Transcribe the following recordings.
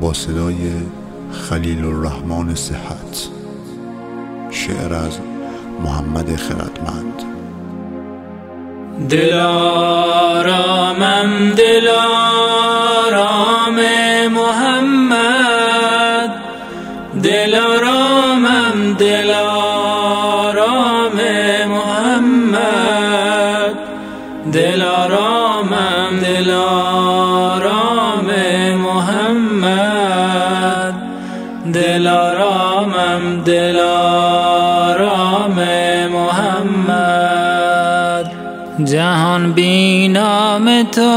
با صدای خلیل الرحمن صحت شعر از محمد خردمند. دلارامم دلارام محمد دلارامم دلارام محمد دلارامم دلارام دلارامم دلارام محمد. جهان بی نام تو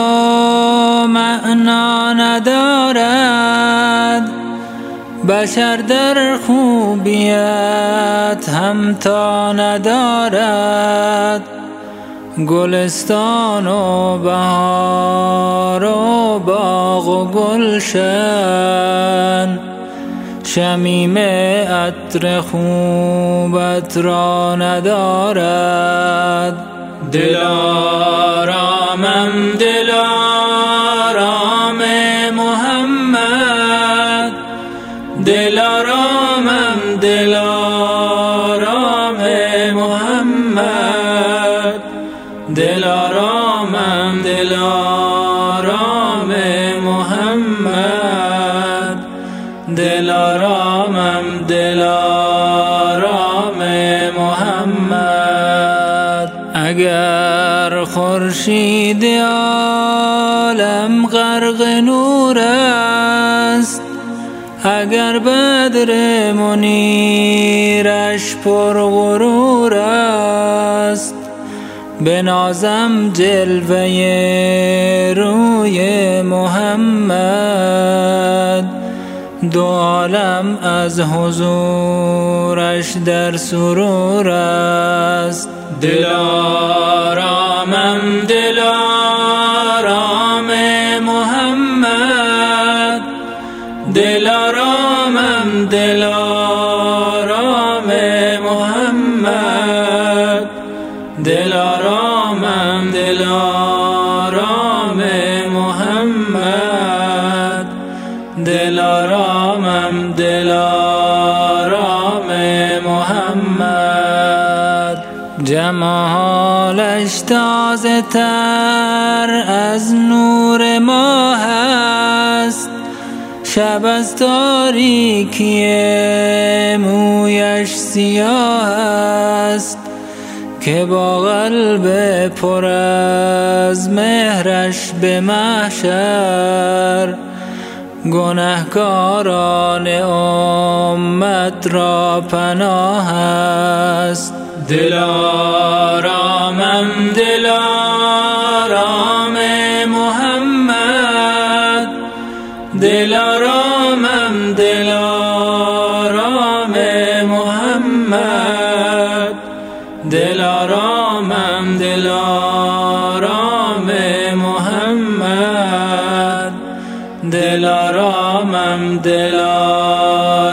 معنا ندارد. بشر در خوبیت همتا ندارد. گلستان و بهار و باغ و گلشن. شمیم عطر خوبت را ندارد. دلارامم دلارام محمد. دلارامم دلارام محمد. دلارامم دلارام محمد. دلارامم دلارام محمد. اگر خورشید عالم غرق نور است اگر بدر منیرش پر غرور است بنازم جلوه روی محمد. دو عالم از حضورش در سرور است. دلارامم دلارام محمد. دلارامم دلارام محمد. دلارامم دلارام محمد دلارامم دلارام محمد. جمالش تازه تر از نور ماه است شب از تاریکی مویش سیاه است که با قلب پر از مهرش به محشر گنهکاران امت را پناه است. دلارامم دلارام محمد. دلارامم دلارام محمد. دلارامم دلارام محمد. دلارامم دلارام محمد